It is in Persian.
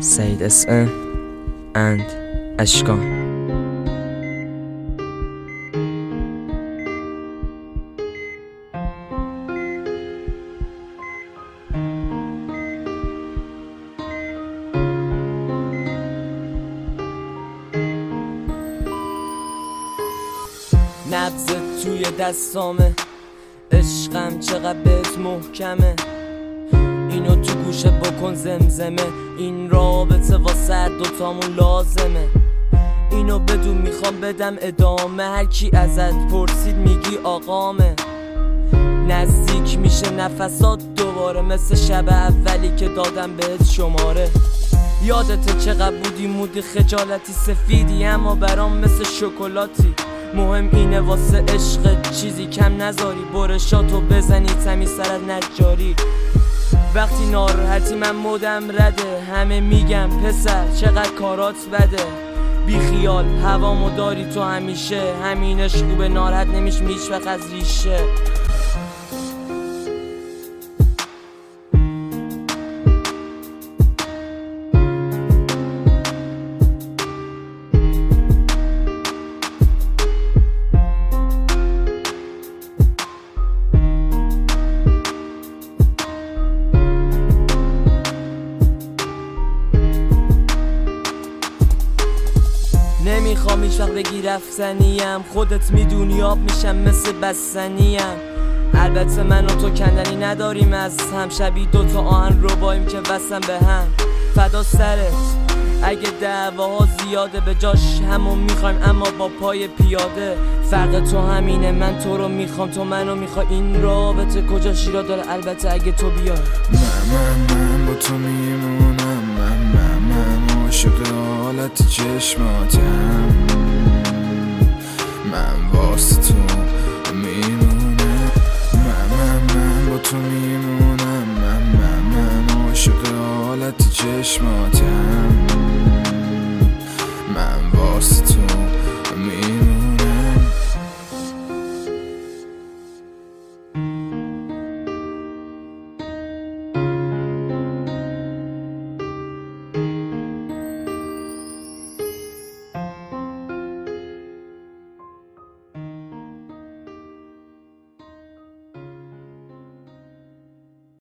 Said SN and Ashkan. نبزت توی دستامه عشقم چقدر بهت محکمه اینو تو گوشه بکن زمزمه. این رابطه واسه دوتامون لازمه. اینو بدون می‌خوام بدم ادامه. هر کی ازت پرسید میگی آقامه. نزدیک میشه نفسات دوباره. مثل شب اولی که دادم بهت شماره. یادت چقدر بودی مودی خجالتی سفیدی اما برام مثل شکلاتی. مهم اینه واسه عشق چیزی کم نذاری. برشاتو بزنی تمیز سر از نجاری. وقتی ناراحتی من مودم رده. همه میگم پسر چقدر کارات بده. بی خیال هوامو داری تو همیشه. همینش خوبه ناراحت نمیش میش از ریشه. نمی‌خوام هیچ وقت بگی رفتنیم خودت می‌دونی آب میشم مثل بستنیم. البته من و تو کندنی نداریم از هم. شبی دوتا آهن رو بایم که وسم به هم. فدا سرت. اگه دعواها زیاده به جاش همون می‌خوایم اما با پای پیاده. فرق تو همینه من تو رو می‌خوام. تو منو می‌خوای. این رابطه کجا؟ شیرا داره. البته اگه تو بیای. من من من با تو میمونم. من تو چشماتم. من واسه تو میمونم. من من من با تو میمونم. من من من عاشق حالت چشماتم.